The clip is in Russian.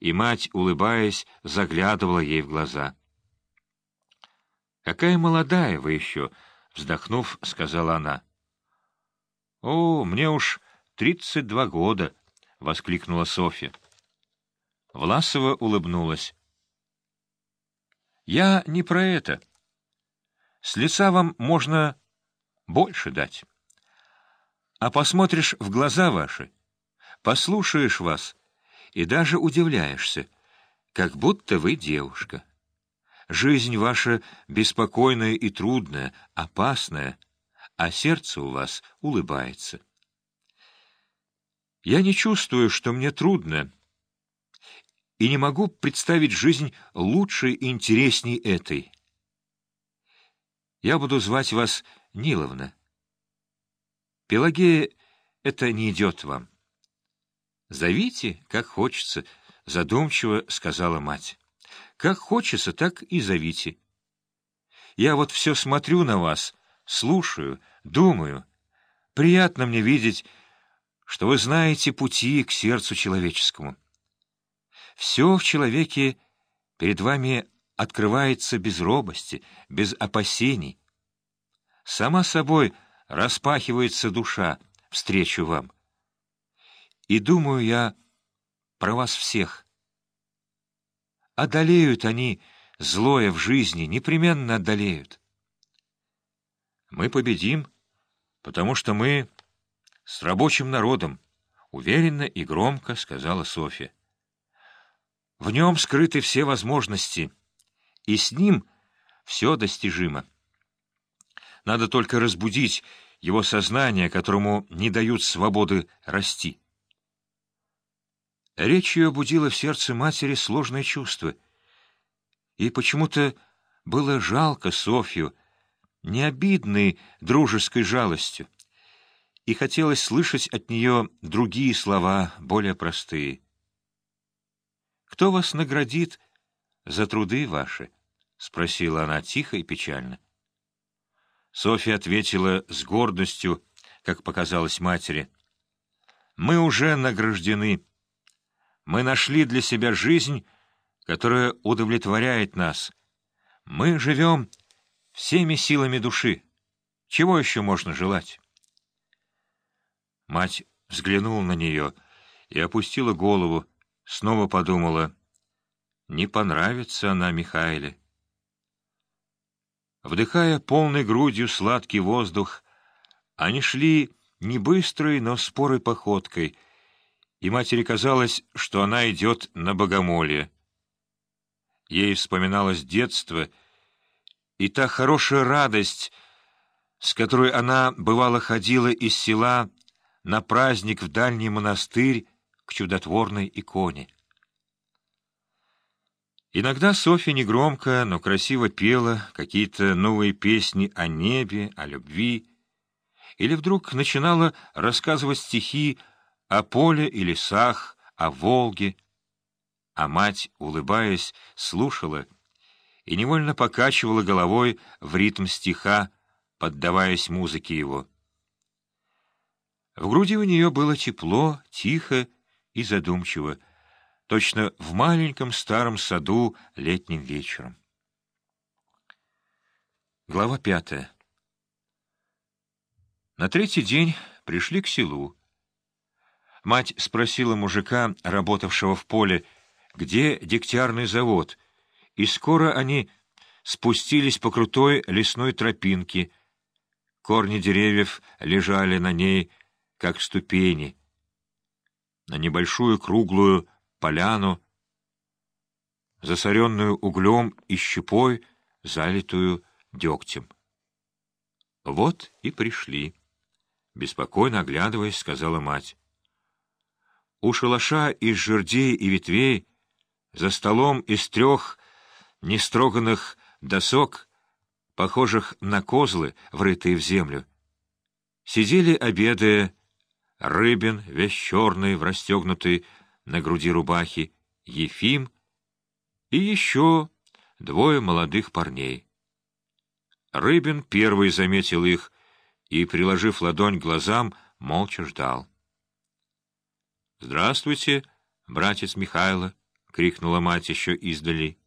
и мать, улыбаясь, заглядывала ей в глаза. «Какая молодая вы еще!» — вздохнув, сказала она. «О, мне уж тридцать два года!» — воскликнула Софья. Власова улыбнулась. «Я не про это. С лица вам можно больше дать. А посмотришь в глаза ваши, послушаешь вас и даже удивляешься, как будто вы девушка. Жизнь ваша беспокойная и трудная, опасная, а сердце у вас улыбается. Я не чувствую, что мне трудно, и не могу представить жизнь лучше и интересней этой. Я буду звать вас Ниловна. Пелагея, это не идет вам. Зовите, как хочется, — задумчиво сказала мать. Как хочется, так и зовите. Я вот все смотрю на вас, слушаю, думаю. Приятно мне видеть, что вы знаете пути к сердцу человеческому. Все в человеке перед вами открывается без робости, без опасений. Сама собой распахивается душа встречу вам. И думаю я про вас всех. Одолеют они злое в жизни, непременно одолеют. Мы победим, потому что мы с рабочим народом, — уверенно и громко сказала Софья. В нем скрыты все возможности, и с ним все достижимо. Надо только разбудить его сознание, которому не дают свободы расти. Речь ее будила в сердце матери сложное чувство. И почему-то было жалко Софью, не обидной дружеской жалостью, и хотелось слышать от нее другие слова, более простые. «Кто вас наградит за труды ваши?» — спросила она тихо и печально. Софья ответила с гордостью, как показалось матери. «Мы уже награждены». Мы нашли для себя жизнь, которая удовлетворяет нас. Мы живем всеми силами души. Чего еще можно желать? Мать взглянула на нее и опустила голову, снова подумала, не понравится она Михаиле. Вдыхая полной грудью сладкий воздух, они шли не быстрой, но спорой походкой — и матери казалось, что она идет на богомолье. Ей вспоминалось детство и та хорошая радость, с которой она, бывало, ходила из села на праздник в дальний монастырь к чудотворной иконе. Иногда Софья негромко, но красиво пела какие-то новые песни о небе, о любви, или вдруг начинала рассказывать стихи о поле и лесах, о Волге. А мать, улыбаясь, слушала и невольно покачивала головой в ритм стиха, поддаваясь музыке его. В груди у нее было тепло, тихо и задумчиво, точно в маленьком старом саду летним вечером. Глава пятая На третий день пришли к селу. Мать спросила мужика, работавшего в поле, где дегтярный завод, и скоро они спустились по крутой лесной тропинке. Корни деревьев лежали на ней, как ступени. На небольшую круглую поляну, засоренную углем и щепой, залитую дегтем. «Вот и пришли», — беспокойно оглядываясь, сказала мать. У шалаша из жердей и ветвей, за столом из трех нестроганных досок, похожих на козлы, врытые в землю, сидели, обедая, Рыбин, весь черный, в расстегнутой на груди рубахи, Ефим и еще двое молодых парней. Рыбин первый заметил их и, приложив ладонь к глазам, молча ждал. — Здравствуйте, братец Михайло, — крикнула мать еще издали.